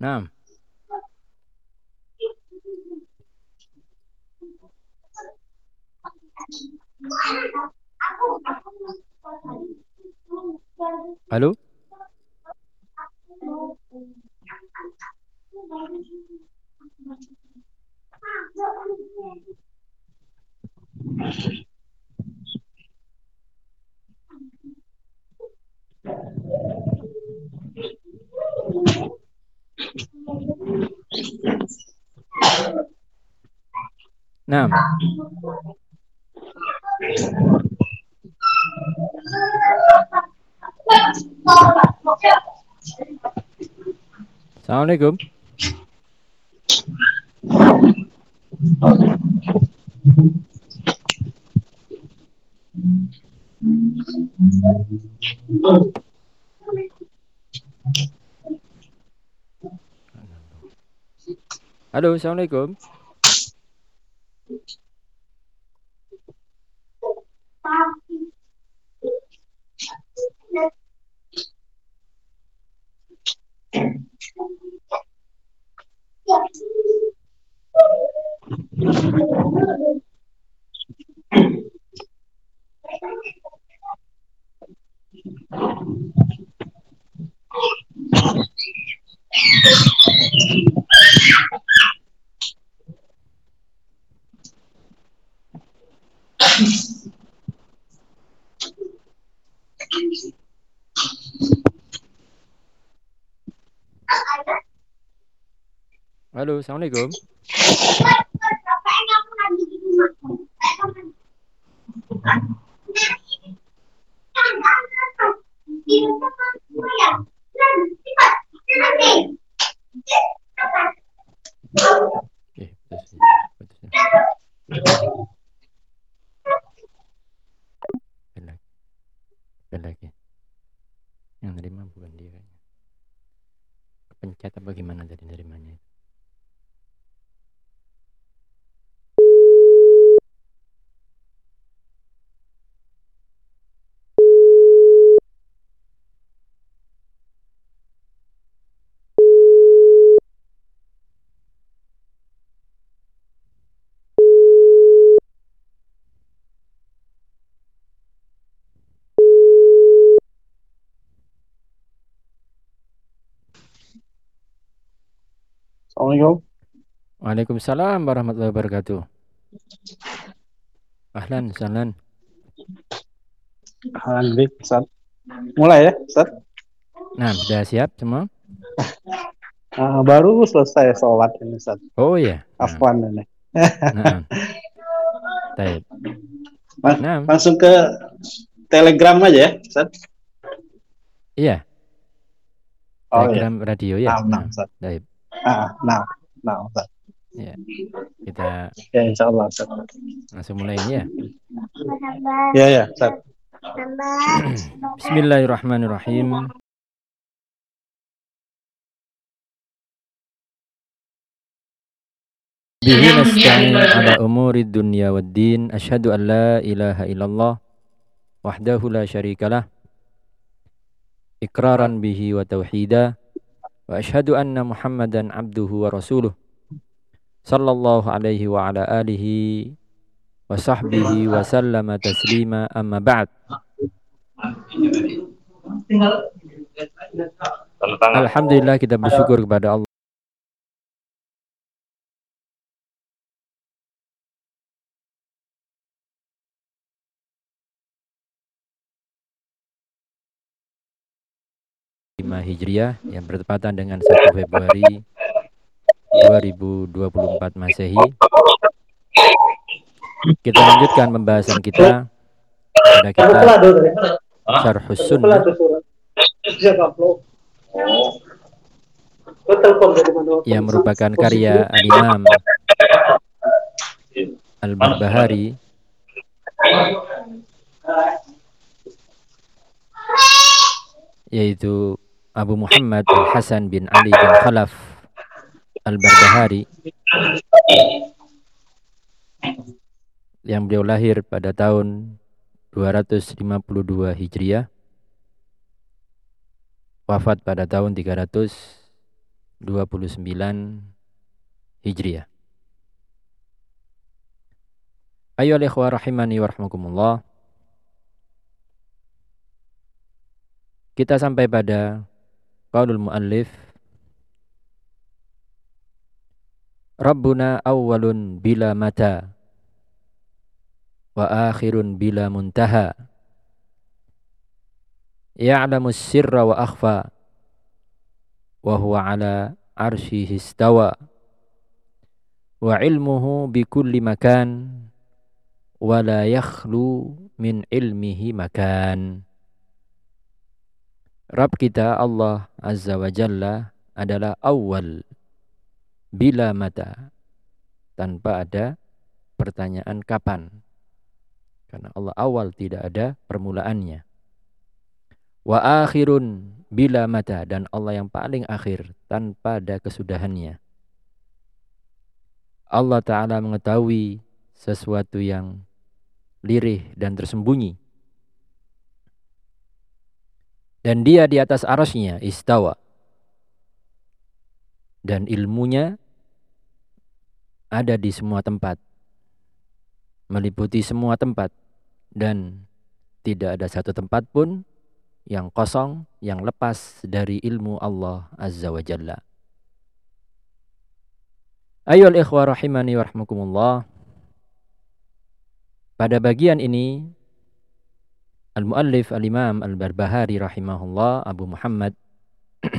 Naam. Halo? Assalamualaikum. Halo, Assalamualaikum. Halo, Assalamualaikum. Assalamualaikum. Waalaikumsalam warahmatullahi wabarakatuh. Ahlan, sahlan. Alhamdulillah, Ustaz. Mulai ya, Ustaz. Nah, sudah siap semua? Ah, baru selesai sholat ini, Ustaz. Oh iya. Nah, Afwan ini. nah. Baik. Mas- Nah, Langsung ke Telegram aja ya, Ustaz. iya. Oh iya. Telegram radio ya. Nah, nah, Nah, baik. Ah, nah, nah, Ustaz. Kita Ya, insya Allah, Ustaz. langsung mulai ini ya. Ya, ya, Ustaz. Bismillahirrahmanirrahim. Bihi nasta'in ala umuri dunya. Asyhadu an la ilaha illallah wahdahu la syarikalah. Iqraran bihi wa tauhida. Muhammadan abduhu wa rasuluh. Sallallahu alaihi wa ala alihi wa sahbihi wa sallama taslima amma ba'd. Alhamdulillah kita bersyukur kepada Allah Hijriah yang bertepatan dengan 1 Februari 2024 Masehi. Kita lanjutkan pembahasan kita. Pada kitab Syarhus Sunnah. Yang merupakan karya Al-Imam Al-Barbahari yaitu Abu Muhammad Al-Hasan bin Ali bin Khalaf Al-Barbahari yang beliau lahir pada tahun 252 Hijriah wafat pada tahun 300 29 Hijriah. Ayo ikhwah rahimani wa rahmakumullah. Kita sampai pada qaulul muallif Rabbuna awwalun bila mata wa akhirun bila muntaha ya'lamu sirra wa akhfa wa huwa ala arshihi istawa wa ilmuhu bi kulli makan wa la yakhlu min ilmihi makan Rabb kita Allah Azza wa Jalla adalah awal bila mata tanpa ada pertanyaan kapan. Karena Allah awal tidak ada permulaannya. Wa akhirun bila mata dan Allah yang paling akhir tanpa ada kesudahannya. Allah Ta'ala mengetahui sesuatu yang lirih dan tersembunyi dan dia di atas arasnya istawa. Dan ilmunya ada di semua tempat. Meliputi semua tempat. Dan tidak ada satu tempat pun yang kosong, yang lepas dari ilmu Allah Azza wa Jalla. Ayol ikhwah rahimani wa Pada bagian ini Al-Muallif Al-Imam Al-Barbahari rahimahullah Abu Muhammad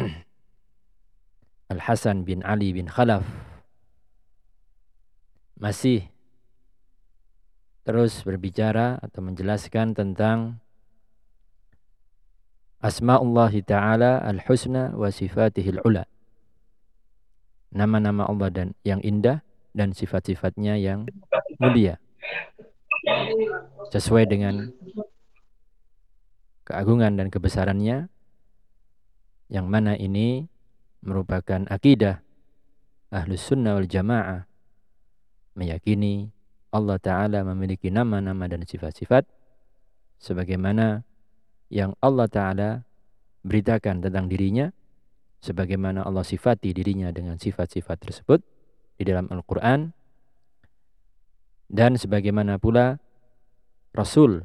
Al-Hasan bin Ali bin Khalaf masih terus berbicara atau menjelaskan tentang Asma'ullah Ta'ala Al-Husna wa sifatihil ula. Nama-nama Allah dan yang indah dan sifat-sifatnya yang mulia. Sesuai dengan keagungan dan kebesarannya yang mana ini merupakan akidah ahlus sunnah wal jamaah meyakini Allah Ta'ala memiliki nama-nama dan sifat-sifat sebagaimana yang Allah Ta'ala beritakan tentang dirinya sebagaimana Allah sifati dirinya dengan sifat-sifat tersebut di dalam Al-Quran dan sebagaimana pula Rasul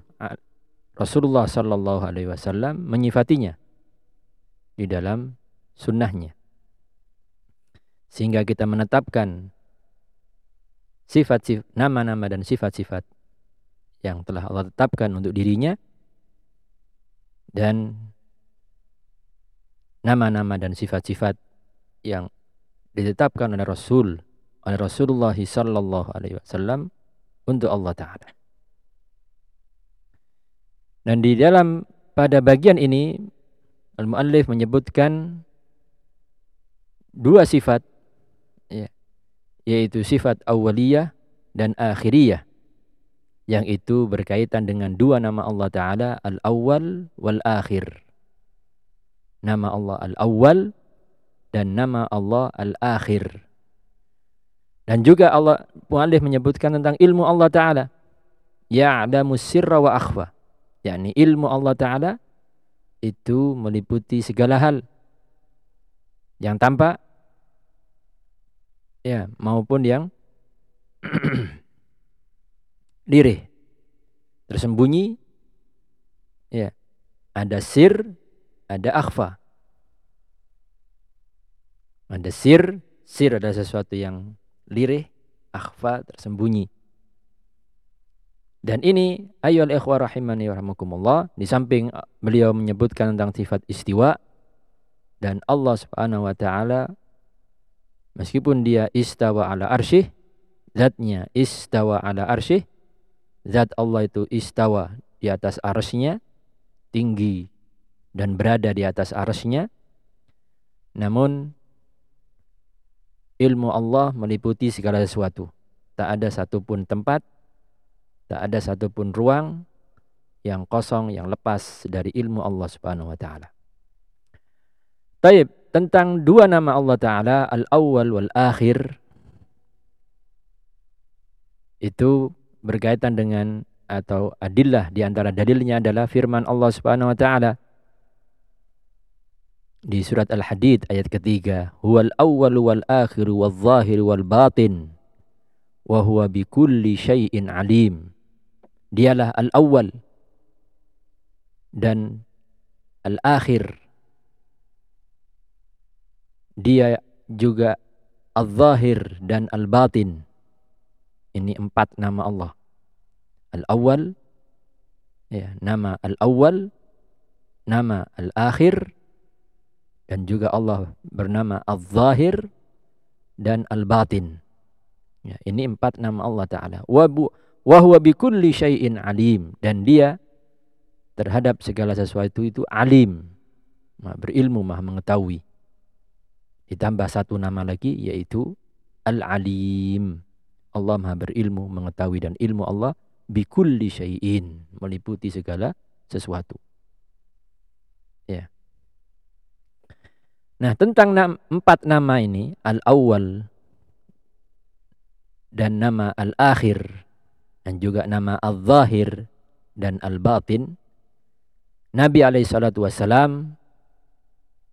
Rasulullah Sallallahu Alaihi Wasallam menyifatinya di dalam sunnahnya. Sehingga kita menetapkan sifat nama-nama dan sifat-sifat yang telah Allah tetapkan untuk dirinya dan nama-nama dan sifat-sifat yang ditetapkan oleh Rasul oleh Rasulullah sallallahu alaihi wasallam untuk Allah taala. Dan di dalam pada bagian ini al-muallif menyebutkan dua sifat ya, yaitu sifat awaliyah dan akhiriyah yang itu berkaitan dengan dua nama Allah taala al-awwal wal akhir. Nama Allah al-awwal dan nama Allah al-akhir. Dan juga Allah muallif menyebutkan tentang ilmu Allah taala. Ya'lamu sirra wa akhfa yakni ilmu Allah Ta'ala itu meliputi segala hal. Yang tampak ya maupun yang lirih. Tersembunyi ya ada sir ada akhfa. Ada sir sir ada sesuatu yang lirih akhfa tersembunyi dan ini ayol ikhwah rahimani wa di samping uh, beliau menyebutkan tentang sifat istiwa dan Allah Subhanahu wa taala meskipun dia istawa ala arsyih zatnya istawa ala arsyih zat Allah itu istawa di atas arsy tinggi dan berada di atas arsy namun ilmu Allah meliputi segala sesuatu. Tak ada satupun tempat Tak ada satupun ruang yang kosong, yang lepas dari ilmu Allah Subhanahu wa taala. Taib, tentang dua nama Allah taala, Al-Awwal wal Akhir itu berkaitan dengan atau adillah di antara dalilnya adalah firman Allah Subhanahu wa taala di surat Al-Hadid ayat ketiga, "Huwal awwal wal akhir wal zahir wal batin wa huwa bikulli syai'in alim." Dialah al-awwal dan al-akhir. Dia juga al-zahir dan al-batin. Ini empat nama Allah. Al-awwal ya, nama al-awwal, nama al-akhir dan juga Allah bernama al-zahir dan al-batin. Ya, ini empat nama Allah taala. Wa wa huwa syai'in alim dan dia terhadap segala sesuatu itu alim. Maha berilmu, maha mengetahui. Ditambah satu nama lagi yaitu Al-Alim. Allah maha berilmu, mengetahui dan ilmu Allah bikulli syai'in. Meliputi segala sesuatu. Ya. Nah, tentang nam, empat nama ini, al-awwal dan nama al-akhir dan juga nama al-zahir dan al-batin, Nabi alaihi salatu wasalam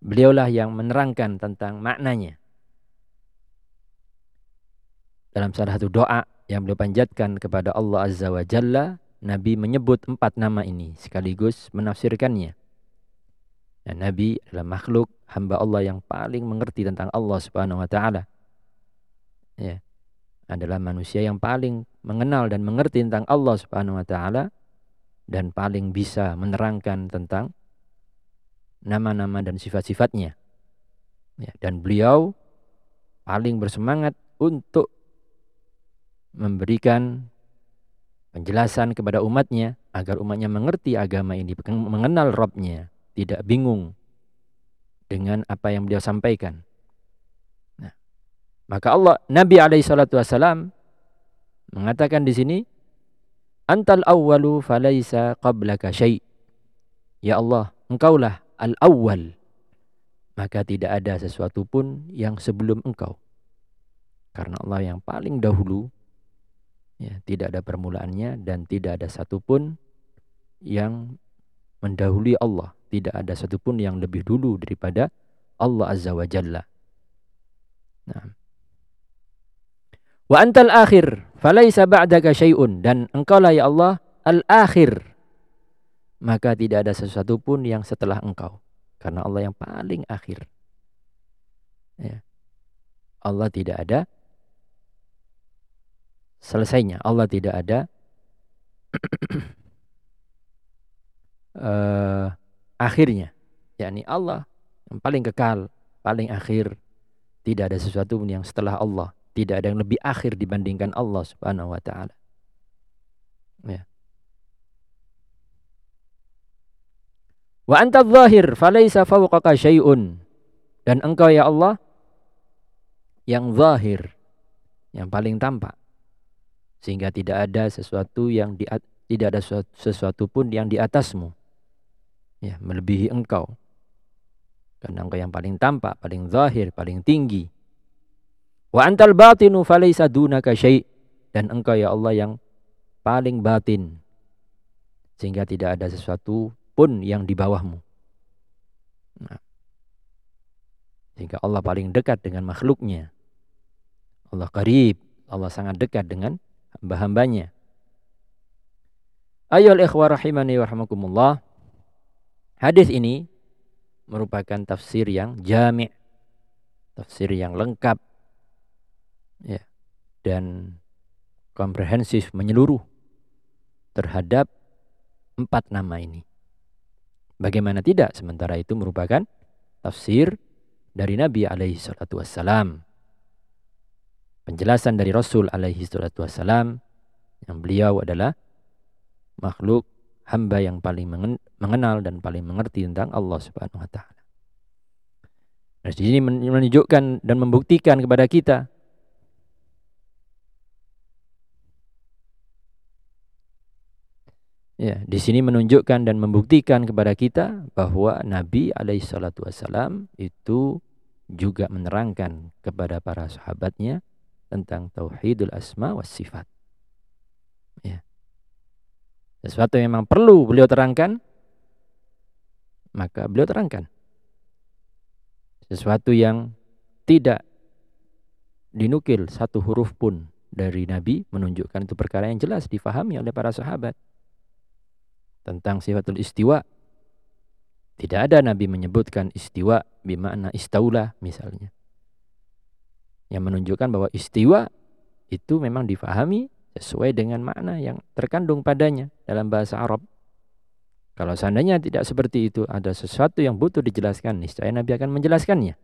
beliaulah yang menerangkan tentang maknanya. Dalam salah satu doa yang beliau panjatkan kepada Allah Azza wa Jalla, Nabi menyebut empat nama ini sekaligus menafsirkannya. Dan Nabi adalah makhluk hamba Allah yang paling mengerti tentang Allah Subhanahu wa taala. Ya. Adalah manusia yang paling mengenal dan mengerti tentang Allah Subhanahu wa taala dan paling bisa menerangkan tentang nama-nama dan sifat-sifatnya. Ya, dan beliau paling bersemangat untuk memberikan penjelasan kepada umatnya agar umatnya mengerti agama ini, mengenal Robnya, tidak bingung dengan apa yang beliau sampaikan. Nah, maka Allah Nabi alaihi salatu wasalam mengatakan di sini antal awwalu falaisa qablaka syai. Ya Allah, engkaulah al-awwal. Maka tidak ada sesuatu pun yang sebelum engkau. Karena Allah yang paling dahulu ya, tidak ada permulaannya dan tidak ada satupun yang mendahului Allah tidak ada satupun yang lebih dulu daripada Allah Azza wa Jalla. Nah. Wa antal akhir, falaisa ba'daka syai'un dan engkaulah ya Allah al-akhir. Maka tidak ada sesuatu pun yang setelah engkau. Karena Allah yang paling akhir. Ya. Allah tidak ada selesainya. Allah tidak ada uh, akhirnya yakni Allah yang paling kekal paling akhir tidak ada sesuatu pun yang setelah Allah tidak ada yang lebih akhir dibandingkan Allah subhanahu wa ta'ala. Ya. Wa anta zahir falaysa fawqaka syai'un dan engkau ya Allah yang zahir yang paling tampak. Sehingga tidak ada sesuatu yang di, tidak ada sesuatu pun yang di atasmu. Ya melebihi engkau. Karena engkau yang paling tampak paling zahir paling tinggi wa antal batinu falaysa dunaka syai' dan engkau ya Allah yang paling batin. Sehingga tidak ada sesuatu pun yang di bawahmu. Nah, sehingga Allah paling dekat dengan makhluknya. Allah karib Allah sangat dekat dengan hamba-hambanya. Ayo ikhwah rahimani wa rahmakumullah Hadis ini merupakan tafsir yang jami' tafsir yang lengkap ya dan komprehensif menyeluruh terhadap empat nama ini. Bagaimana tidak sementara itu merupakan tafsir dari Nabi alaihi salatu wassalam. Penjelasan dari Rasul alaihi salatu wassalam yang beliau adalah makhluk hamba yang paling mengenal dan paling mengerti tentang Allah Subhanahu wa taala. Nah, di sini menunjukkan dan membuktikan kepada kita Ya, di sini menunjukkan dan membuktikan kepada kita bahwa Nabi alaihi salatu wasalam itu juga menerangkan kepada para sahabatnya tentang tauhidul asma was sifat. Ya sesuatu yang memang perlu beliau terangkan, maka beliau terangkan. sesuatu yang tidak dinukil satu huruf pun dari Nabi menunjukkan itu perkara yang jelas difahami oleh para sahabat tentang sifatul istiwa. Tidak ada Nabi menyebutkan istiwa bimakna istaula misalnya. Yang menunjukkan bahwa istiwa itu memang difahami sesuai dengan makna yang terkandung padanya dalam bahasa Arab. Kalau seandainya tidak seperti itu, ada sesuatu yang butuh dijelaskan, niscaya Nabi akan menjelaskannya.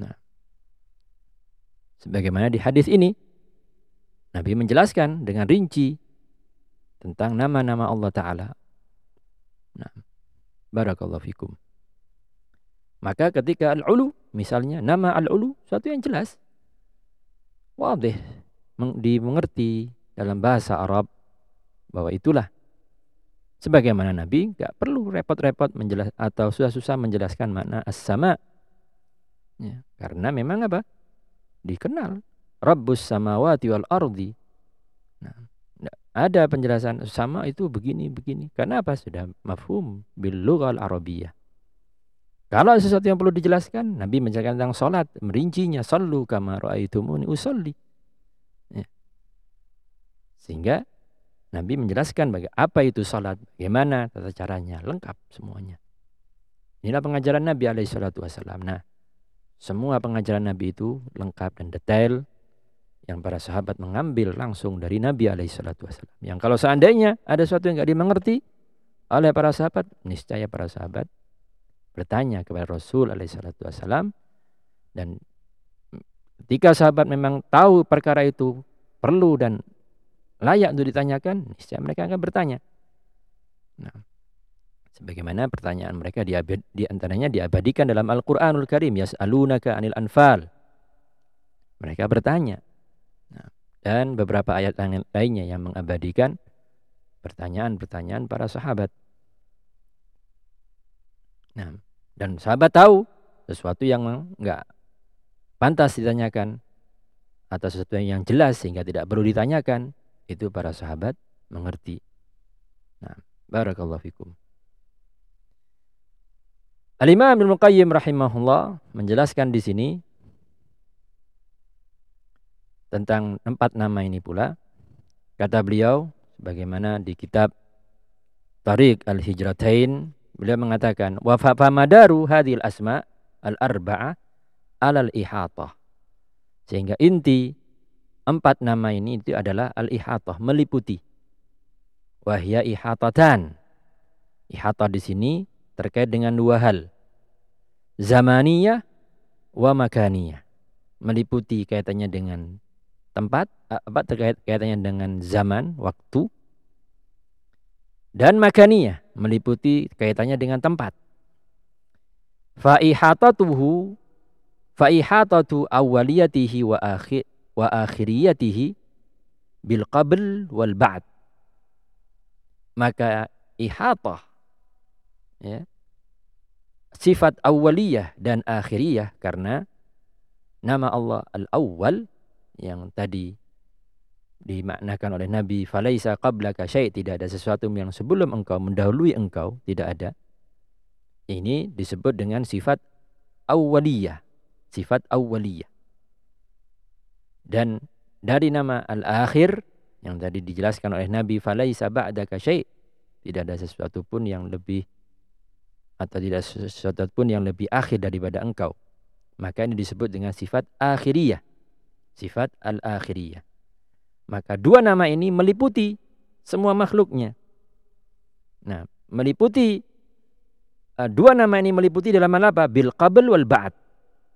Nah, sebagaimana di hadis ini, Nabi menjelaskan dengan rinci tentang nama-nama Allah Ta'ala. Nah, barakallahu fikum. Maka ketika al-ulu, misalnya nama al-ulu, suatu yang jelas. Wadih, dimengerti dalam bahasa Arab bahwa itulah Sebagaimana Nabi nggak perlu repot-repot menjelas atau susah-susah menjelaskan makna as-sama. Ya, karena memang apa? Dikenal Rabbus samawati wal ardi. Nah, ada penjelasan sama itu begini begini. Karena apa? Sudah mafhum bil lughal arabiyyah. Kalau sesuatu yang perlu dijelaskan, Nabi menjelaskan tentang salat, merincinya sallu kama raaitumuni usolli. Ya. Sehingga Nabi menjelaskan bagaimana apa itu salat, bagaimana tata caranya, lengkap semuanya. Inilah pengajaran Nabi alaihi salatu wasallam. Nah, semua pengajaran Nabi itu lengkap dan detail yang para sahabat mengambil langsung dari Nabi alaihi salatu wasallam. Yang kalau seandainya ada sesuatu yang tidak dimengerti oleh para sahabat, niscaya para sahabat bertanya kepada Rasul alaihi salatu wasallam dan ketika sahabat memang tahu perkara itu perlu dan layak untuk ditanyakan, niscaya mereka akan bertanya. Nah, sebagaimana pertanyaan mereka diabad, di antaranya diabadikan dalam Al-Qur'anul Karim, yas'alunaka 'anil anfal. Mereka bertanya. Dan beberapa ayat lainnya yang mengabadikan pertanyaan-pertanyaan para sahabat. Nah, dan sahabat tahu sesuatu yang enggak pantas ditanyakan atau sesuatu yang jelas sehingga tidak perlu ditanyakan itu para sahabat mengerti. Nah, barakallahu fikum. Al-Imam Ibnu Qayyim rahimahullah menjelaskan di sini tentang empat nama ini pula. Kata beliau bagaimana di kitab Tariq Al-Hijratain beliau mengatakan wa fa madaru hadhil asma al-arba'ah alal ihatah. Sehingga inti Empat nama ini itu adalah al-ihatah, meliputi. Wahya ihatatan. Ihatah di sini terkait dengan dua hal. Zamaniyah wa makaniyah. Meliputi kaitannya dengan tempat, apa terkait kaitannya dengan zaman, waktu. Dan makaniyah, meliputi kaitannya dengan tempat. Fa'ihatatuhu fa'ihatatu awaliyatihi wa akhir wa akhiriyatihi bil qabl wal ba'd. Maka ihatah ya, sifat awaliyah dan akhiriyah karena nama Allah al-awwal yang tadi dimaknakan oleh Nabi falaisa qablaka syai' tidak ada sesuatu yang sebelum engkau mendahului engkau tidak ada ini disebut dengan sifat awaliyah sifat awaliyah dan dari nama Al-Akhir yang tadi dijelaskan oleh Nabi falaisa ba'daka syai' tidak ada sesuatu pun yang lebih atau tidak sesuatu pun yang lebih akhir daripada engkau. Maka ini disebut dengan sifat akhiriyah. Sifat al-akhiriyah. Maka dua nama ini meliputi semua makhluknya. Nah, meliputi uh, dua nama ini meliputi dalam apa? Bil qabl wal ba'd.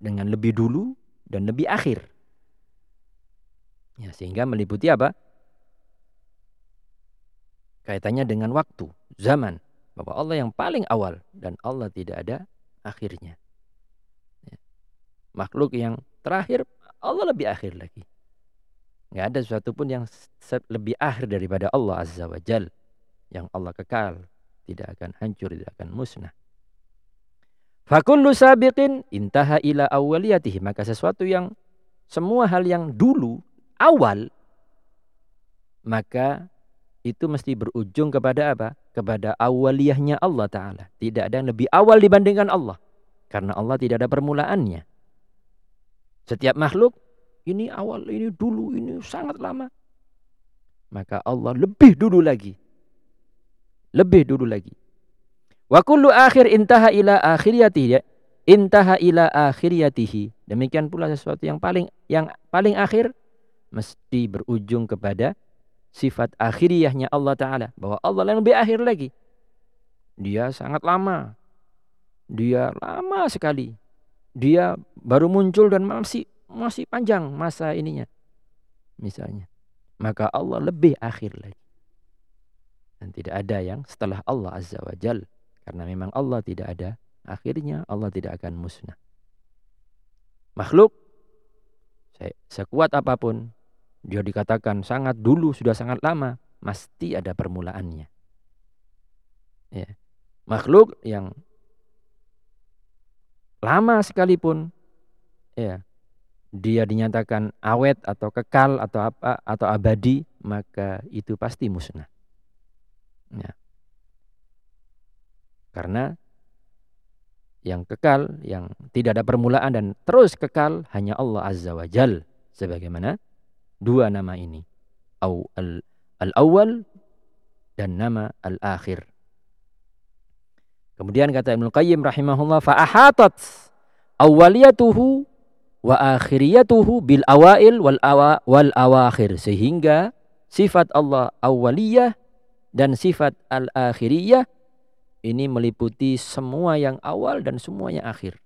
Dengan lebih dulu dan lebih akhir. Ya, sehingga meliputi apa? Kaitannya dengan waktu, zaman. Bahwa Allah yang paling awal dan Allah tidak ada akhirnya. Ya. Makhluk yang terakhir, Allah lebih akhir lagi. Nggak ada sesuatu pun yang lebih akhir daripada Allah Azza wa Jal. Yang Allah kekal, tidak akan hancur, tidak akan musnah. Fakullu sabiqin intaha ila awaliyatihi. Maka sesuatu yang semua hal yang dulu awal, maka itu mesti berujung kepada apa? Kepada awaliyahnya Allah Ta'ala. Tidak ada yang lebih awal dibandingkan Allah. Karena Allah tidak ada permulaannya. Setiap makhluk ini awal, ini dulu, ini sangat lama. Maka Allah lebih dulu lagi. Lebih dulu lagi. Wa kullu akhir intaha ila akhiriyatihi. Intaha ila akhiriyatihi. Demikian pula sesuatu yang paling yang paling akhir mesti berujung kepada sifat akhiriyahnya Allah Ta'ala. Bahwa Allah yang lebih akhir lagi. Dia sangat lama. Dia lama sekali. Dia baru muncul dan masih masih panjang masa ininya. Misalnya. Maka Allah lebih akhir lagi. Dan tidak ada yang setelah Allah Azza wa Jalla karena memang Allah tidak ada akhirnya, Allah tidak akan musnah. Makhluk sekuat apa pun dia dikatakan sangat dulu sudah sangat lama, pasti ada permulaannya. Ya. Makhluk yang lama sekalipun ya dia dinyatakan awet atau kekal atau apa atau abadi maka itu pasti musnah. Ya. Karena yang kekal, yang tidak ada permulaan dan terus kekal hanya Allah Azza wa Jal. Sebagaimana dua nama ini. Al-awwal dan nama al-akhir. Kemudian kata Ibnu Qayyim rahimahullah fa'ahatat awwaliyatuhu wa akhiriyatuhu bil awail wal awa wal awakhir sehingga sifat Allah awaliyah dan sifat al-akhiriyah ini meliputi semua yang awal dan semua yang akhir.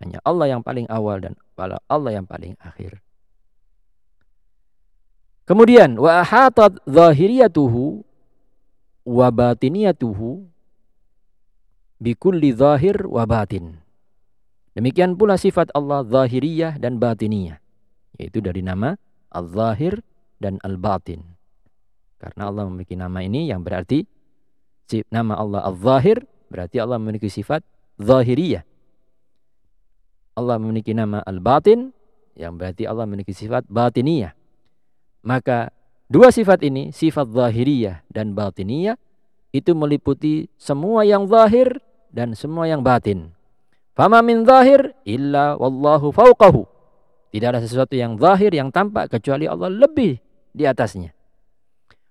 Hanya Allah yang paling awal dan Allah yang paling akhir. Kemudian wa ahatat zahiriyatuhu wa batiniyatuhu bikulli zahir wa batin. Demikian pula sifat Allah zahiriyah dan batiniyah. Yaitu dari nama al-zahir dan al-batin. Karena Allah memiliki nama ini yang berarti nama Allah Al-Zahir berarti Allah memiliki sifat zahiriyah. Allah memiliki nama Al-Batin yang berarti Allah memiliki sifat batiniyah. Maka dua sifat ini, sifat zahiriyah dan batiniyah itu meliputi semua yang zahir dan semua yang batin. Fama min zahir illa wallahu fauqahu. Tidak ada sesuatu yang zahir yang tampak kecuali Allah lebih di atasnya.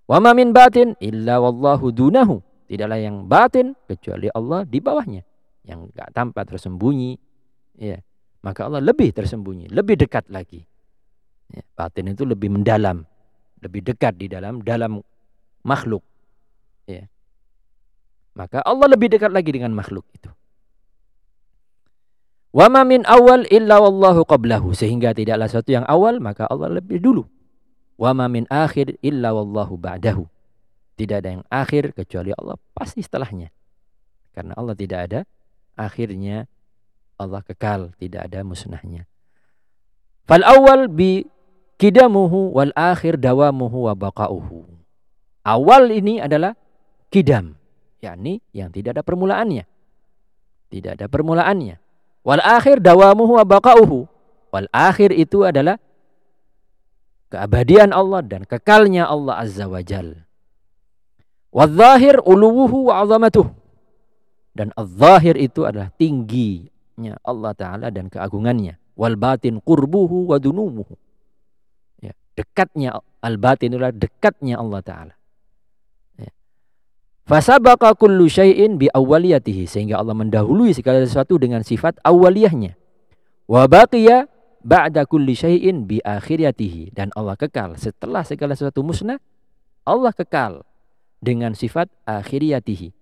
Wa min batin illa wallahu dunahu. Tidaklah yang batin kecuali Allah di bawahnya. Yang gak tampak tersembunyi. Ya. Maka Allah lebih tersembunyi. Lebih dekat lagi. Ya. Batin itu lebih mendalam. Lebih dekat di dalam dalam makhluk. Ya. Maka Allah lebih dekat lagi dengan makhluk itu. Wa ma min awal illa wallahu qablahu. Sehingga tidaklah sesuatu yang awal, maka Allah lebih dulu. Wa ma min akhir illa wallahu ba'dahu. Tidak ada yang akhir kecuali Allah pasti setelahnya. Karena Allah tidak ada akhirnya Allah kekal, tidak ada musnahnya. Fal awal bi kidamuhu wal akhir dawamuhu wa baqauhu. Awal ini adalah kidam, yakni yang tidak ada permulaannya. Tidak ada permulaannya. Wal akhir dawamuhu wa baqauhu. Wal akhir itu adalah keabadian Allah dan kekalnya Allah Azza wa Jalla. Wadzahir uluwuhu wa azamatuh. Dan al-zahir itu adalah tingginya Allah Ta'ala dan keagungannya. Wal batin qurbuhu wa dunumuhu. Ya, dekatnya al-batin adalah dekatnya Allah Ta'ala. Fasabaqa kullu syai'in bi awwaliyatihi. Sehingga Allah mendahului segala sesuatu dengan sifat awaliyahnya. Wa baqiya ba'da kulli syai'in bi akhiriyatihi. Dan Allah kekal. Setelah segala sesuatu musnah, Allah kekal dengan sifat akhiriyatihi.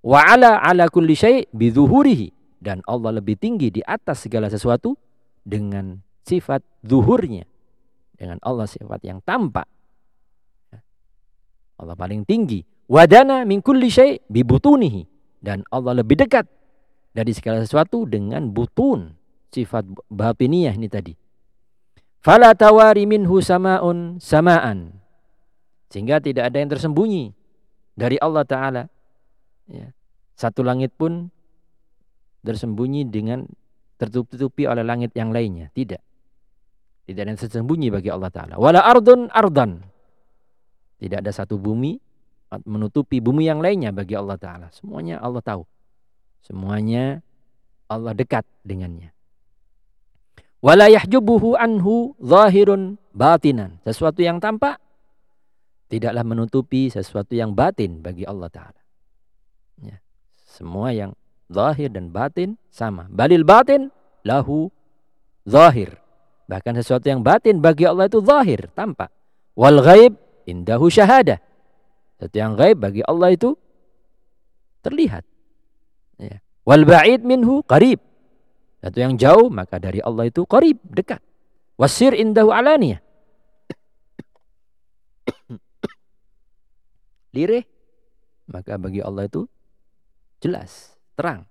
Wa ala ala kulli syai' bidzuhurihi dan Allah lebih tinggi di atas segala sesuatu dengan sifat zuhurnya. Dengan Allah sifat yang tampak. Allah paling tinggi. Wadana min kulli syai' bibutunihi dan Allah lebih dekat dari segala sesuatu dengan butun sifat batiniyah ini tadi. Fala tawari minhu sama'un sama'an. Sehingga tidak ada yang tersembunyi dari Allah Ta'ala. Ya. Satu langit pun tersembunyi dengan tertutupi oleh langit yang lainnya. Tidak. Tidak ada yang tersembunyi bagi Allah Ta'ala. Wala ardun ardan. Tidak ada satu bumi menutupi bumi yang lainnya bagi Allah Ta'ala. Semuanya Allah tahu. Semuanya Allah dekat dengannya. Wala yahjubuhu anhu zahirun batinan. Sesuatu yang tampak tidaklah menutupi sesuatu yang batin bagi Allah Ta'ala. Ya. Semua yang zahir dan batin sama. Balil batin lahu zahir. Bahkan sesuatu yang batin bagi Allah itu zahir, tampak. Wal ghaib indahu syahadah. Sesuatu yang gaib bagi Allah itu terlihat. Ya. Wal ba'id minhu qarib. Satu yang jauh maka dari Allah itu qarib, dekat. Wasir indahu alaniyah. Lirih maka bagi Allah itu jelas, terang.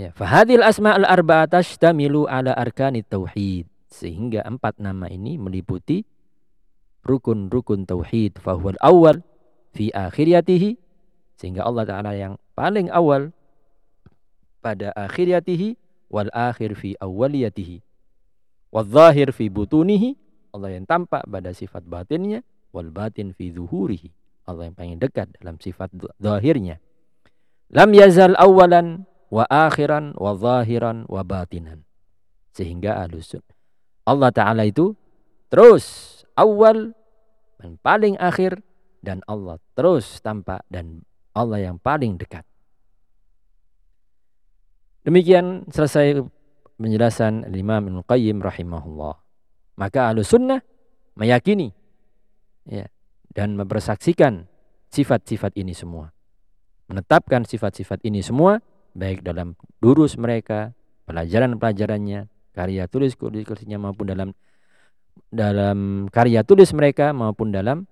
Ya, fahadil asma al arba'at tashtamilu ala arkanit tauhid. Sehingga empat nama ini meliputi rukun-rukun tauhid. Fahuwal awal fi akhiriyatihi. Sehingga Allah Ta'ala yang paling awal pada akhiriyatihi wal akhir fi awwaliyatihi wal zahir fi butunihi Allah yang tampak pada sifat batinnya wal batin fi zuhurihi Allah yang paling dekat dalam sifat zahirnya lam yazal awalan wa akhiran wa zahiran wa batinan sehingga alusun Allah Ta'ala itu terus awal dan paling akhir dan Allah terus tampak dan Allah yang paling dekat Demikian selesai penjelasan Imam Ibnu Qayyim rahimahullah. Maka ahlu sunnah meyakini ya, dan mempersaksikan sifat-sifat ini semua. Menetapkan sifat-sifat ini semua baik dalam durus mereka, pelajaran-pelajarannya, karya tulis kursinya maupun dalam dalam karya tulis mereka maupun dalam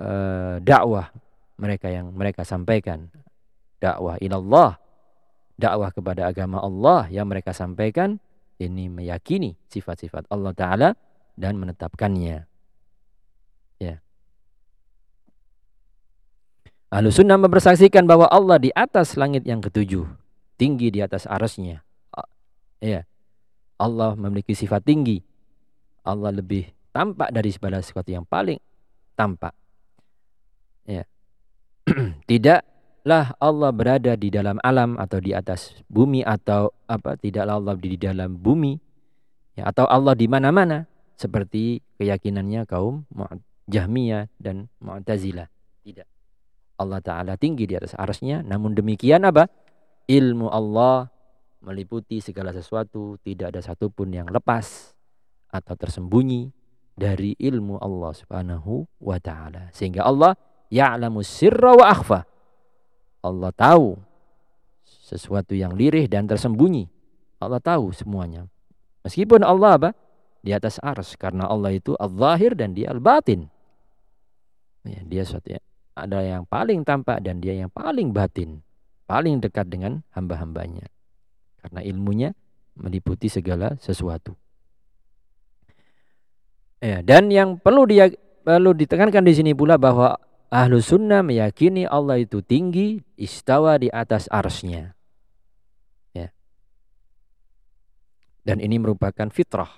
uh, dakwah mereka yang mereka sampaikan. Dakwah ilallah dakwah kepada agama Allah yang mereka sampaikan ini meyakini sifat-sifat Allah Ta'ala dan menetapkannya. Ya. Ahlu sunnah mempersaksikan bahwa Allah di atas langit yang ketujuh. Tinggi di atas arasnya. Ya. Allah memiliki sifat tinggi. Allah lebih tampak dari segala sesuatu yang paling tampak. Ya. Tidak lah Allah berada di dalam alam atau di atas bumi atau apa tidaklah Allah di dalam bumi ya atau Allah di mana-mana seperti keyakinannya kaum Jahmiyah dan Mu'tazilah tidak Allah taala tinggi di atas arsnya namun demikian apa ilmu Allah meliputi segala sesuatu tidak ada satupun yang lepas atau tersembunyi dari ilmu Allah Subhanahu wa taala sehingga Allah ya'lamu sirra wa akhfa Allah tahu sesuatu yang lirih dan tersembunyi. Allah tahu semuanya. Meskipun Allah apa? Di atas ars. Karena Allah itu al-zahir dan dia al-batin. Ya, dia suatu ya, ada yang paling tampak dan dia yang paling batin. Paling dekat dengan hamba-hambanya. Karena ilmunya meliputi segala sesuatu. Ya, dan yang perlu dia perlu ditekankan di sini pula bahwa Ahlu sunnah meyakini Allah itu tinggi, istawa di atas arsnya. Ya. Dan ini merupakan fitrah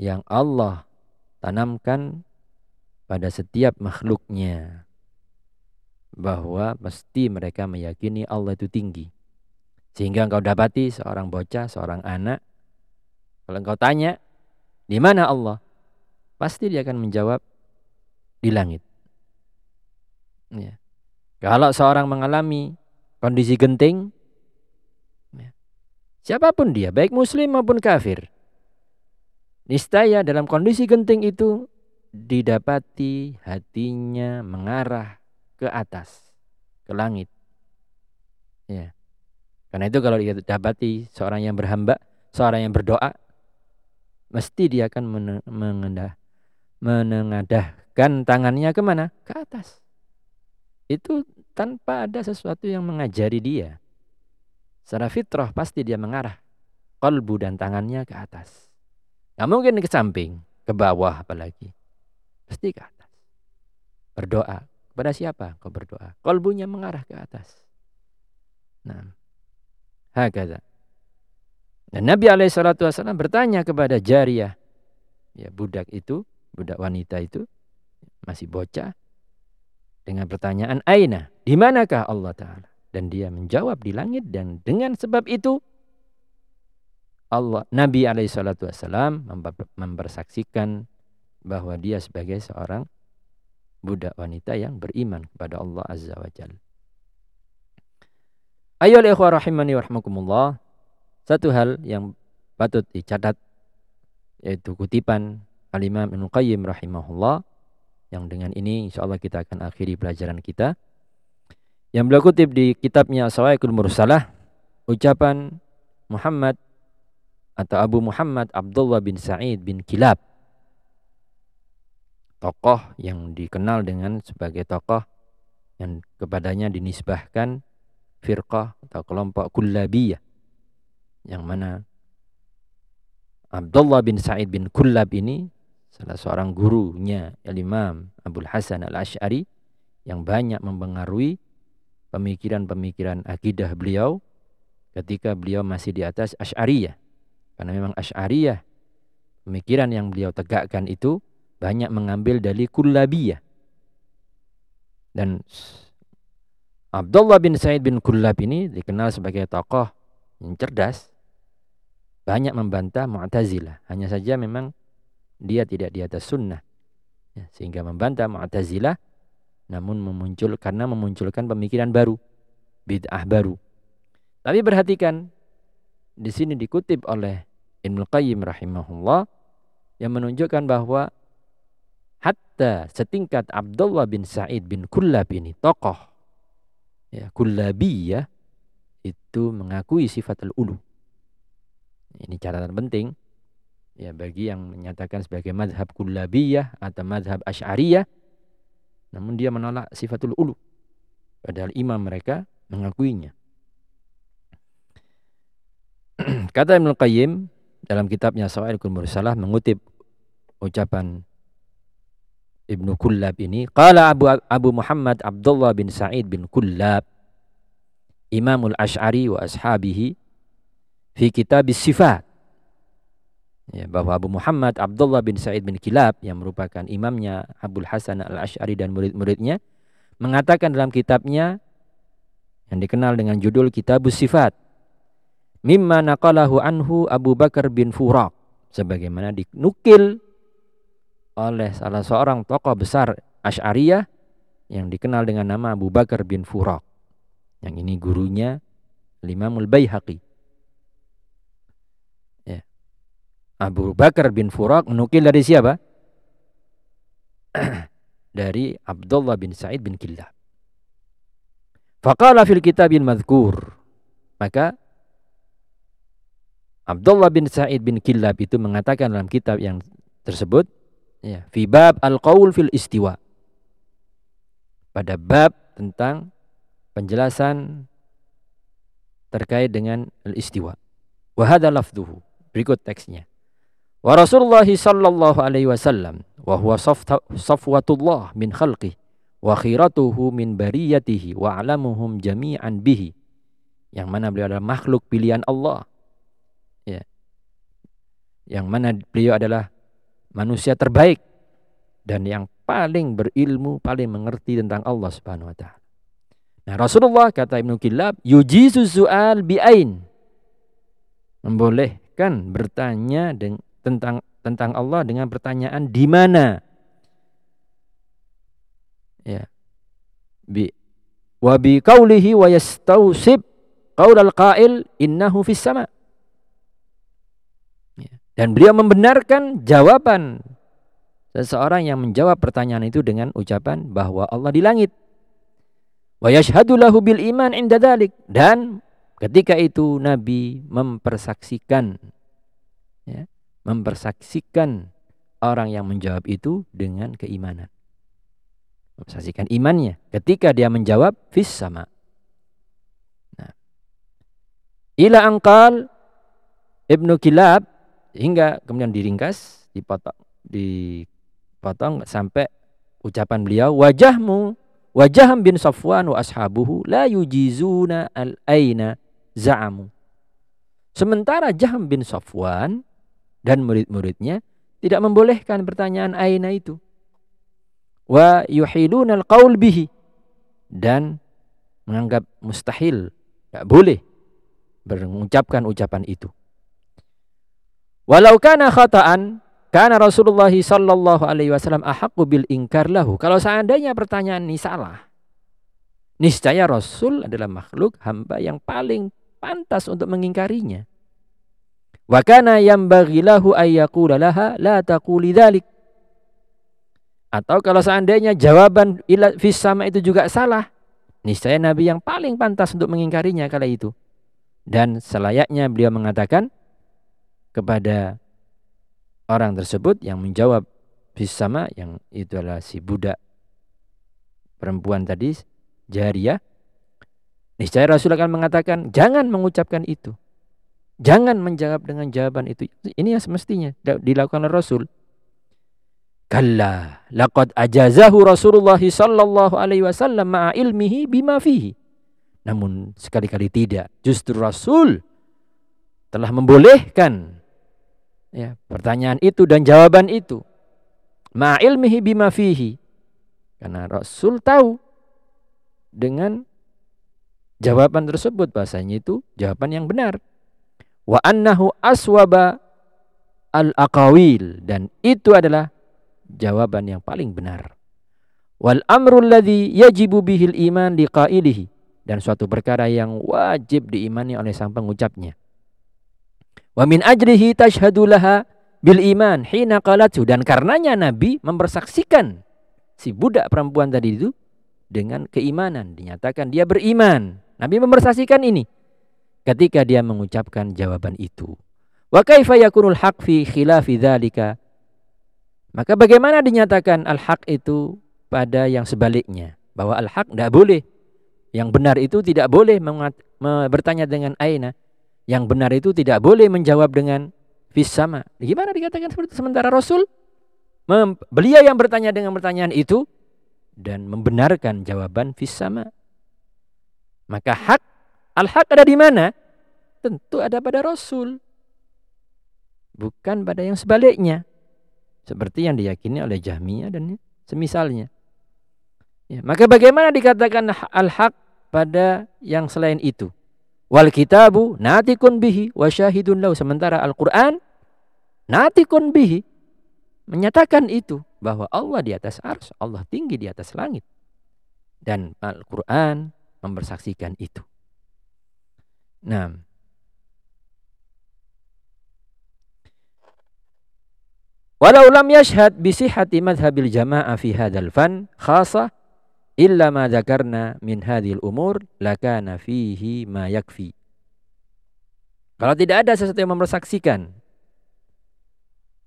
yang Allah tanamkan pada setiap makhluknya. Bahwa mesti mereka meyakini Allah itu tinggi. Sehingga engkau dapati seorang bocah, seorang anak. Kalau engkau tanya, di mana Allah? Pasti dia akan menjawab, di langit. Ya. Kalau seorang mengalami kondisi genting, ya, siapa pun dia, baik muslim maupun kafir, niscaya dalam kondisi genting itu didapati hatinya mengarah ke atas, ke langit. Ya. Karena itu kalau didapati seorang yang berhamba, seorang yang berdoa, mesti dia akan menengadah, menengadahkan tangannya ke mana? Ke atas itu tanpa ada sesuatu yang mengajari dia. Secara fitrah pasti dia mengarah kolbu dan tangannya ke atas. Gak mungkin ke samping, ke bawah apalagi. Pasti ke atas. Berdoa. Kepada siapa kau berdoa? Kolbunya mengarah ke atas. Nah, hakada. Dan Nabi SAW bertanya kepada Jariyah. Ya, budak itu, budak wanita itu, masih bocah dengan pertanyaan aina, di manakah Allah taala? dan dia menjawab di langit dan dengan sebab itu Allah Nabi alaihi salatu wasallam mempersaksikan bahwa dia sebagai seorang budak wanita yang beriman kepada Allah azza wa jalla. Ayo ikhwah rahimani warahmatullah. Satu hal yang patut dicatat yaitu kutipan Al-Imam Ibnu Qayyim rahimahullah yang dengan ini insyaallah kita akan akhiri pelajaran kita. Yang beliau kutip di kitabnya Sawaikul Mursalah ucapan Muhammad atau Abu Muhammad Abdullah bin Sa'id bin Kilab tokoh yang dikenal dengan sebagai tokoh yang kepadanya dinisbahkan firqah atau kelompok kullabiyah yang mana Abdullah bin Sa'id bin Kullab ini salah seorang gurunya Al-Imam Abdul Hasan Al-Ash'ari yang banyak mempengaruhi pemikiran-pemikiran akidah beliau ketika beliau masih di atas Ash'ariyah karena memang Ash'ariyah pemikiran yang beliau tegakkan itu banyak mengambil dari Kullabiyah. Dan Abdullah bin Said bin Kullab ini dikenal sebagai tokoh yang cerdas. Banyak membantah Mu'tazilah. Hanya saja memang dia tidak di atas sunnah. Ya, sehingga membantah Mu'tazilah namun memuncul karena memunculkan pemikiran baru, bid'ah baru. Tapi perhatikan di sini dikutip oleh Ibnu Qayyim rahimahullah yang menunjukkan bahwa hatta setingkat Abdullah bin Sa'id bin Kullab ini tokoh ya ya itu mengakui sifat al-ulu. Ini catatan penting ya bagi yang menyatakan sebagai madhab kullabiyah atau madhab asy'ariyah namun dia menolak sifatul ulu. Padahal imam mereka mengakuinya. Kata Ibnu Qayyim dalam kitabnya Sawa'iqul Mursalah mengutip ucapan Ibnu Kullab ini qala Abu Abu Muhammad Abdullah bin Sa'id bin Kullab Imamul Ash'ari wa ashabihi fi kitab sifat ya, bahwa Abu Muhammad Abdullah bin Sa'id bin Kilab yang merupakan imamnya Abdul Hasan al-Ash'ari dan murid-muridnya mengatakan dalam kitabnya yang dikenal dengan judul Kitabus Sifat mimma naqalahu anhu Abu Bakar bin Furaq sebagaimana dinukil oleh salah seorang tokoh besar Asy'ariyah yang dikenal dengan nama Abu Bakar bin Furaq. Yang ini gurunya Imamul Baihaqi. Ya. Abu Bakar bin Furaq menukil dari siapa? dari Abdullah bin Sa'id bin Kilab. Faqala fil kitabil madhkur. Maka Abdullah bin Sa'id bin Kilab itu mengatakan dalam kitab yang tersebut ya fi bab al-qaul fil istiwa pada bab tentang penjelasan terkait dengan al-istiwa wa hadha lafdhuhu berikut teksnya wa Rasulullah sallallahu alaihi wasallam wa huwa safwatullah min khalqi wa khiratuhu min bariyatihi wa alamuhum jami'an bihi yang mana beliau adalah makhluk pilihan Allah yang mana beliau adalah manusia terbaik dan yang paling berilmu, paling mengerti tentang Allah Subhanahu wa taala. Nah, Rasulullah kata Ibnu Kilab, yujizu su'al bi'ain. Membolehkan bertanya tentang tentang Allah dengan pertanyaan di mana? Ya. Bi wa bi qaulihi wa yastausib qaul al-qail innahu fis sama'. Dan beliau membenarkan jawaban seseorang yang menjawab pertanyaan itu dengan ucapan bahwa Allah di langit. Wa yashhadu lahu bil iman inda dhalik. Dan ketika itu Nabi mempersaksikan ya, mempersaksikan orang yang menjawab itu dengan keimanan. Mempersaksikan imannya ketika dia menjawab fis sama. Nah. Ila angkal Ibnu Kilab hingga kemudian diringkas, dipotong, dipotong sampai ucapan beliau wajahmu wajah bin Safwan wa ashabuhu la yujizuna al aina za'amu. Sementara Jahm bin Safwan dan murid-muridnya tidak membolehkan pertanyaan aina itu. Wa yuhiluna al qaul bihi dan menganggap mustahil, tidak boleh mengucapkan ucapan itu. Walau kana khata'an, karena Rasulullah sallallahu alaihi wasallam ahaqqu bil ingkar lahu. Kalau seandainya pertanyaan ini salah, niscaya Rasul adalah makhluk hamba yang paling pantas untuk mengingkarinya. Wa kana yambaghi lahu ayyaqula laha la taquli dzalik. Atau kalau seandainya jawaban ila fis sama itu juga salah, niscaya Nabi yang paling pantas untuk mengingkarinya kala itu. Dan selayaknya beliau mengatakan kepada orang tersebut yang menjawab fis sama yang itu adalah si budak perempuan tadi jariah niscaya Rasul akan mengatakan jangan mengucapkan itu jangan menjawab dengan jawaban itu ini yang semestinya dilakukan oleh Rasul Kalla laqad ajazahu Rasulullah sallallahu alaihi wasallam ma'a ilmihi bima fihi. Namun sekali-kali tidak. Justru Rasul telah membolehkan ya, pertanyaan itu dan jawaban itu. Ma'a ilmihi bima fihi. Karena Rasul tahu dengan jawaban tersebut bahasanya itu jawaban yang benar. Wa annahu aswaba al-aqawil dan itu adalah jawaban yang paling benar. Wal amru alladhi yajibu bihil iman liqailihi dan suatu perkara yang wajib diimani oleh sang pengucapnya. Wa min ajrihi tashhadu laha bil iman hina qalatu dan karenanya Nabi mempersaksikan si budak perempuan tadi itu dengan keimanan dinyatakan dia beriman. Nabi mempersaksikan ini ketika dia mengucapkan jawaban itu. Wa kaifa yakunul haq fi khilafi dzalika maka bagaimana dinyatakan al-haq itu pada yang sebaliknya? Bahwa al-haq tidak boleh. Yang benar itu tidak boleh bertanya dengan aina. Yang benar itu tidak boleh menjawab dengan fis sama. Gimana dikatakan seperti itu? Sementara Rasul beliau yang bertanya dengan pertanyaan itu dan membenarkan jawaban fis sama. Maka hak al-haq ada di mana? Tentu ada pada Rasul. Bukan pada yang sebaliknya. Seperti yang diyakini oleh Jahmiyah dan semisalnya. Ya, maka bagaimana dikatakan al-haq pada yang selain itu? Wal kitabu natikun bihi wa syahidun lau. Sementara Al-Quran natikun bihi. Menyatakan itu. Bahwa Allah di atas ars, Allah tinggi di atas langit. Dan Al-Quran mempersaksikan itu. Nah, Walau lam yashhad bi sihhati madhhabil jama'ah fi hadzal fan khasa illa ma dzakarna min hadhil umur lakana fihi ma yakfi. Kalau tidak ada sesuatu yang mempersaksikan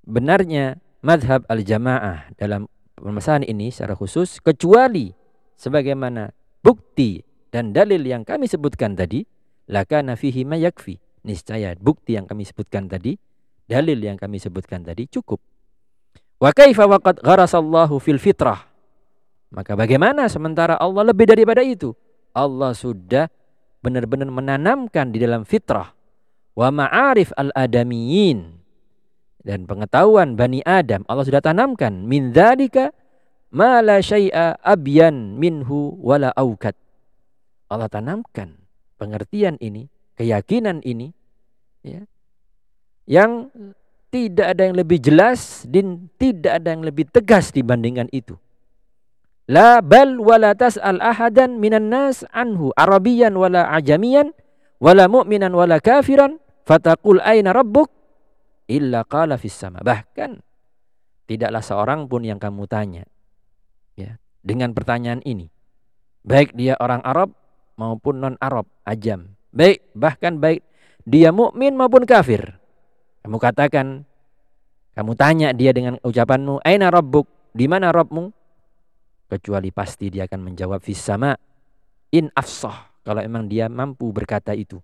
benarnya madhab al-jamaah dalam permasalahan ini secara khusus kecuali sebagaimana bukti dan dalil yang kami sebutkan tadi lakana fihi ma yakfi. Niscaya bukti yang kami sebutkan tadi, dalil yang kami sebutkan tadi cukup. Wa kaifa waqad gharasallahu fil fitrah. Maka bagaimana sementara Allah lebih daripada itu? Allah sudah benar-benar menanamkan di dalam fitrah wa ma'arif al-adamiyin dan pengetahuan Bani Adam Allah sudah tanamkan min dzalika ma la syai'a abyan minhu wala aukat. Allah tanamkan pengertian ini, keyakinan ini ya, yang tidak ada yang lebih jelas dan tidak ada yang lebih tegas dibandingkan itu. La bal wala tas'al ahadan minan nas anhu arabiyan wala ajamiyan wala mu'minan wala kafiran fataqul aina rabbuk illa qala fis sama. Bahkan tidaklah seorang pun yang kamu tanya ya dengan pertanyaan ini. Baik dia orang Arab maupun non Arab, ajam. Baik bahkan baik dia mukmin maupun kafir. Kamu katakan, kamu tanya dia dengan ucapanmu, Aina Rabbuk? Di mana Rabbmu? Kecuali pasti dia akan menjawab fis sama in afsah kalau emang dia mampu berkata itu.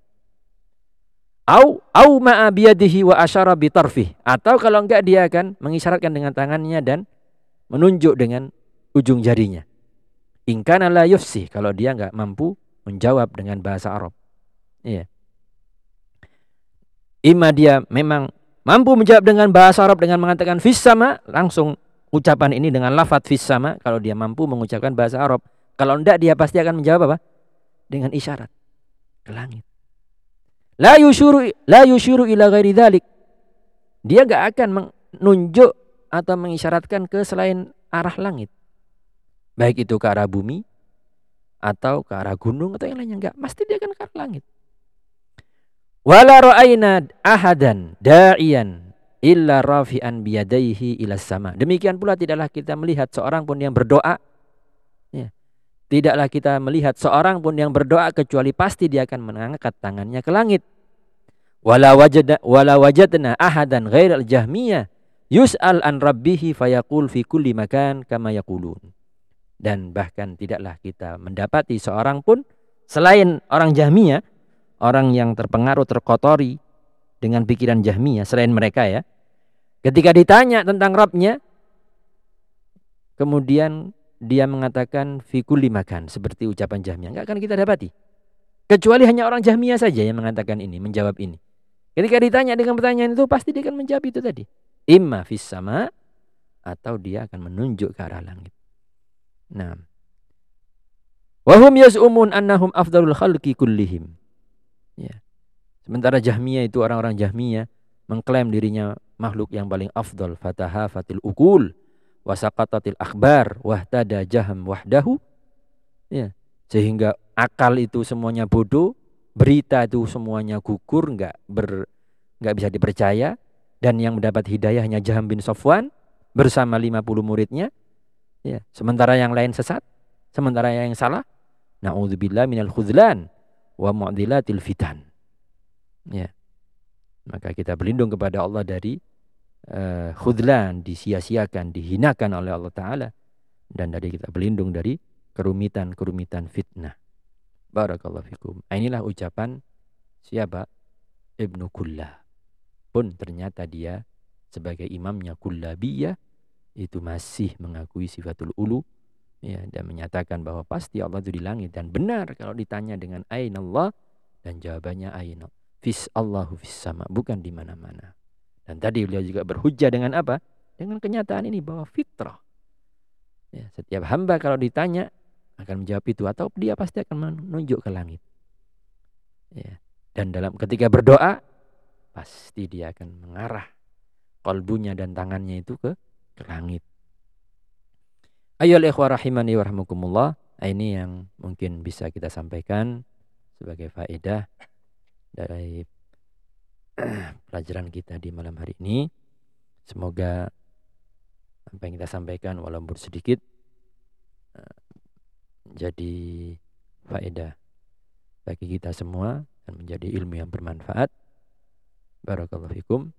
Au au ma'a biyadihi wa asyara bitarfih atau kalau enggak dia akan mengisyaratkan dengan tangannya dan menunjuk dengan ujung jarinya. Ingkana la yufsih kalau dia enggak mampu menjawab dengan bahasa Arab. Iya. Ima dia memang mampu menjawab dengan bahasa Arab dengan mengatakan fis sama, langsung ucapan ini dengan lafaz fis sama kalau dia mampu mengucapkan bahasa Arab. Kalau tidak dia pasti akan menjawab apa? dengan isyarat ke langit. La yusyuru la yusyuru ila ghairi dhalik. Dia gak akan menunjuk atau mengisyaratkan ke selain arah langit. Baik itu ke arah bumi atau ke arah gunung atau yang lainnya enggak, pasti dia akan ke arah langit. Wala ra'ayna ahadan da'iyan illa rafi'an biyadaihi ila sama. Demikian pula tidaklah kita melihat seorang pun yang berdoa ya. Tidaklah kita melihat seorang pun yang berdoa kecuali pasti dia akan mengangkat tangannya ke langit. Wala wajada wala wajadna ahadan ghairal jahmiyah yus'al an rabbihi fayaqul fi kulli makan kama yaqulun. Dan bahkan tidaklah kita mendapati seorang pun selain orang Jahmiyah, orang yang terpengaruh terkotori dengan pikiran Jahmiyah selain mereka ya. Ketika ditanya tentang Rabbnya, kemudian dia mengatakan fikul makan seperti ucapan Jahmiyah. Enggak akan kita dapati. Kecuali hanya orang Jahmiyah saja yang mengatakan ini, menjawab ini. Ketika ditanya dengan pertanyaan itu pasti dia akan menjawab itu tadi. Imma fis sama atau dia akan menunjuk ke arah langit. Nah. Wahum yaz'umun annahum afdalul khalqi kullihim. Ya. Sementara Jahmiyah itu orang-orang Jahmiyah mengklaim dirinya makhluk yang paling afdal fataha fatil ukul wasaqatatil akhbar wahtada jaham wahdahu. Ya. Sehingga akal itu semuanya bodoh, berita itu semuanya gugur, enggak ber enggak bisa dipercaya dan yang mendapat hidayah hanya Jaham bin Sofwan bersama 50 muridnya Ya, sementara yang lain sesat, sementara yang salah, naudzubillah minal khudlan wa mu'dilatil fitan. Ya. Maka kita berlindung kepada Allah dari uh, khudlan, disia-siakan, dihinakan oleh Allah taala dan dari kita berlindung dari kerumitan-kerumitan fitnah. Barakallahu fikum. Nah, inilah ucapan siapa? Ibnu Kullah. Pun ternyata dia sebagai imamnya Kullabiyah itu masih mengakui sifatul ulu ya dan menyatakan bahwa pasti Allah itu di langit. Dan benar kalau ditanya dengan ain Allah dan jawabannya ain fis Allahu fis sama bukan di mana-mana. Dan tadi beliau juga berhujah dengan apa? Dengan kenyataan ini bahwa fitrah. Ya, setiap hamba kalau ditanya akan menjawab itu atau dia pasti akan menunjuk ke langit. Ya dan dalam ketika berdoa pasti dia akan mengarah kalbunya dan tangannya itu ke ke langit. Ayo ikhwah rahimani wa rahmukumullah. Nah, ini yang mungkin bisa kita sampaikan sebagai faedah dari pelajaran kita di malam hari ini. Semoga apa yang kita sampaikan walaupun sedikit eh, jadi faedah bagi kita semua dan menjadi ilmu yang bermanfaat. Barakallahu fikum.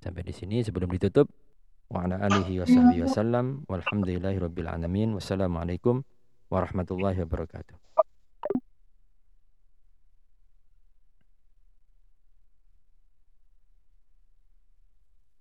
Sampai di sini sebelum ditutup wa ala alihi wa sahbihi wasallam walhamdulillahi rabbil alamin. Wassalamualaikum warahmatullahi wabarakatuh.